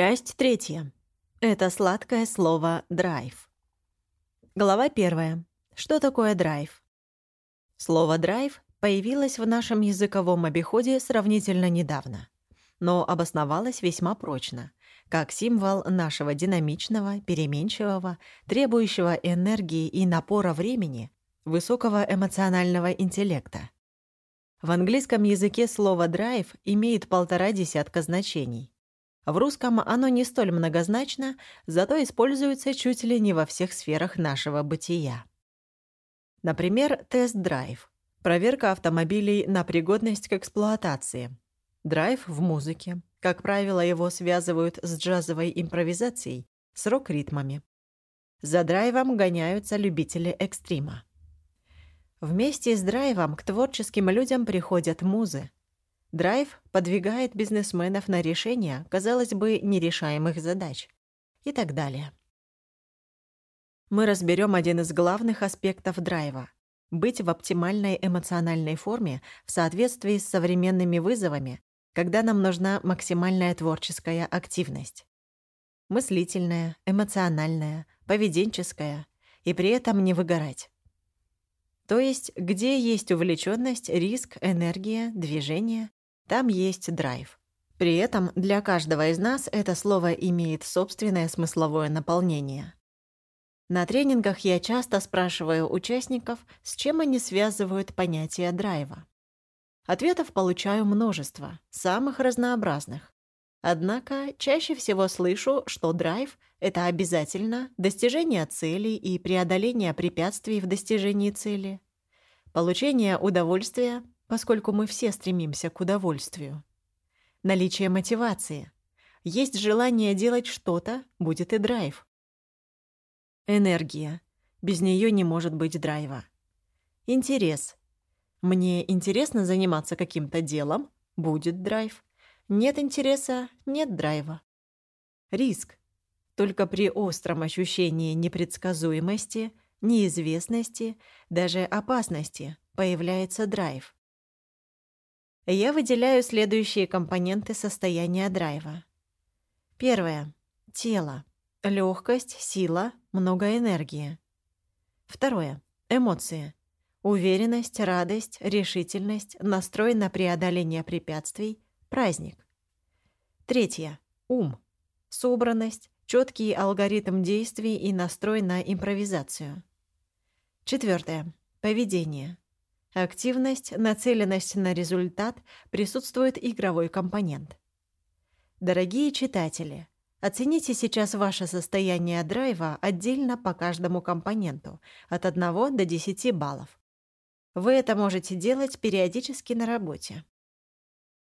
Часть третья. Это сладкое слово «драйв». Глава первая. Что такое драйв? Слово «драйв» появилось в нашем языковом обиходе сравнительно недавно, но обосновалось весьма прочно, как символ нашего динамичного, переменчивого, требующего энергии и напора времени, высокого эмоционального интеллекта. В английском языке слово «драйв» имеет полтора десятка значений – в русском оно не столь многозначно, зато используется чуть ли не во всех сферах нашего бытия. Например, тест-драйв – проверка автомобилей на пригодность к эксплуатации. Драйв в музыке. Как правило, его связывают с джазовой импровизацией, с рок-ритмами. За драйвом гоняются любители экстрима. Вместе с драйвом к творческим людям приходят музы – Драйв подвигает бизнесменов на решение, казалось бы, нерешаемых задач. И так далее. Мы разберем один из главных аспектов драйва – быть в оптимальной эмоциональной форме в соответствии с современными вызовами, когда нам нужна максимальная творческая активность. Мыслительная, эмоциональная, поведенческая и при этом не выгорать. То есть, где есть увлеченность, риск, энергия, движение, там есть драйв. При этом для каждого из нас это слово имеет собственное смысловое наполнение. На тренингах я часто спрашиваю участников, с чем они связывают понятие драйва. Ответов получаю множество, самых разнообразных. Однако чаще всего слышу, что драйв — это обязательно достижение цели и преодоление препятствий в достижении цели, получение удовольствия поскольку мы все стремимся к удовольствию. Наличие мотивации. Есть желание делать что-то, будет и драйв. Энергия. Без нее не может быть драйва. Интерес. Мне интересно заниматься каким-то делом, будет драйв. Нет интереса, нет драйва. Риск. Только при остром ощущении непредсказуемости, неизвестности, даже опасности появляется драйв я выделяю следующие компоненты состояния драйва. Первое. Тело. Легкость, сила, много энергии. Второе. Эмоции. Уверенность, радость, решительность, настрой на преодоление препятствий, праздник. Третье. Ум. Собранность, четкий алгоритм действий и настрой на импровизацию. Четвертое. Поведение. Активность, нацеленность на результат, присутствует игровой компонент. Дорогие читатели, оцените сейчас ваше состояние драйва отдельно по каждому компоненту, от 1 до 10 баллов. Вы это можете делать периодически на работе.